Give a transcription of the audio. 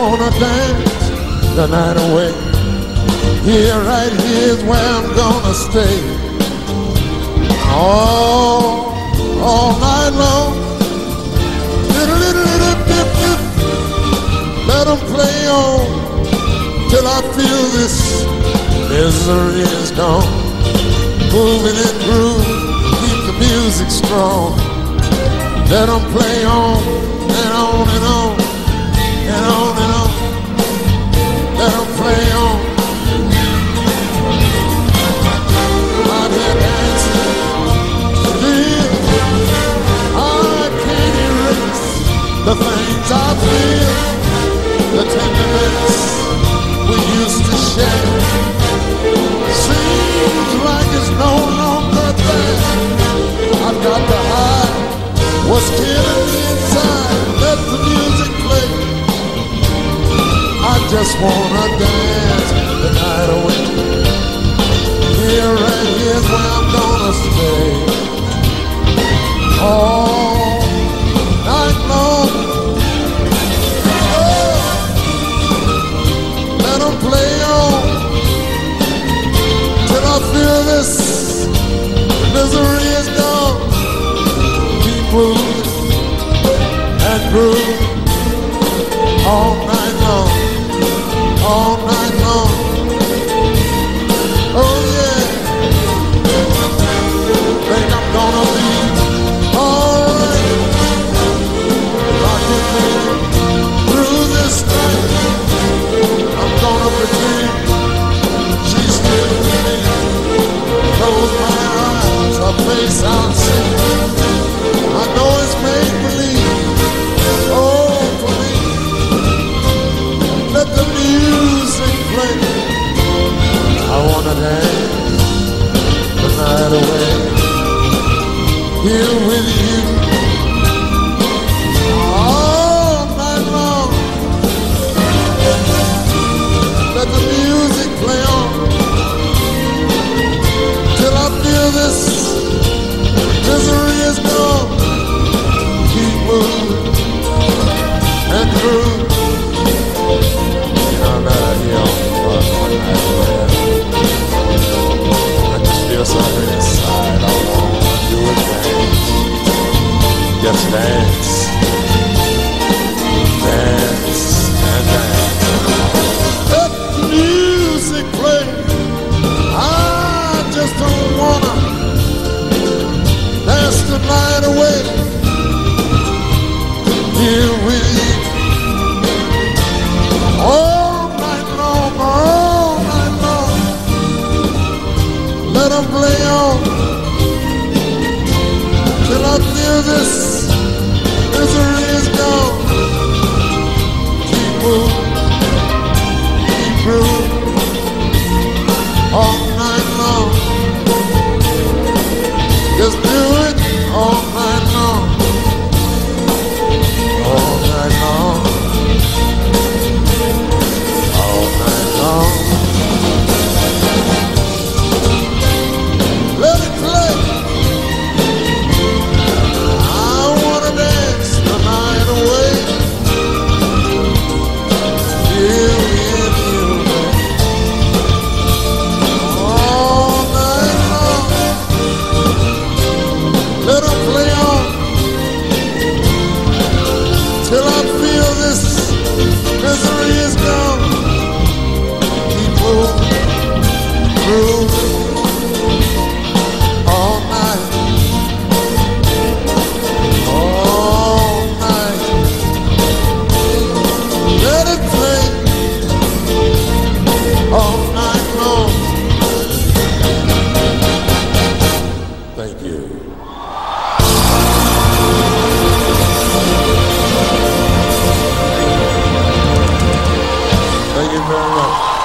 wanna dance the night away. Here, right here's where I'm gonna stay. All, all night long. Little, little, little, dip, dip. Let 'em play on till I feel this misery is gone. Moving and groove, keep the music strong. Let 'em play on and on and on and on and on. Let play on. Here dancing, I can't erase the things I feel, the tenderness we used to share. Seems like dance the night away. Here and here's where I'm gonna stay. All night long. Oh, play on till I feel this misery is gone. Keep moving all night face see. I know it's make believe. Oh, for me, let the music play. I wanna dance the night away here with you dance. Dance and dance. Let the music play. I just don't wanna dance the night away. Here. All night long, all night long. Play on till I feel this Keep Thank you. Thank you very much.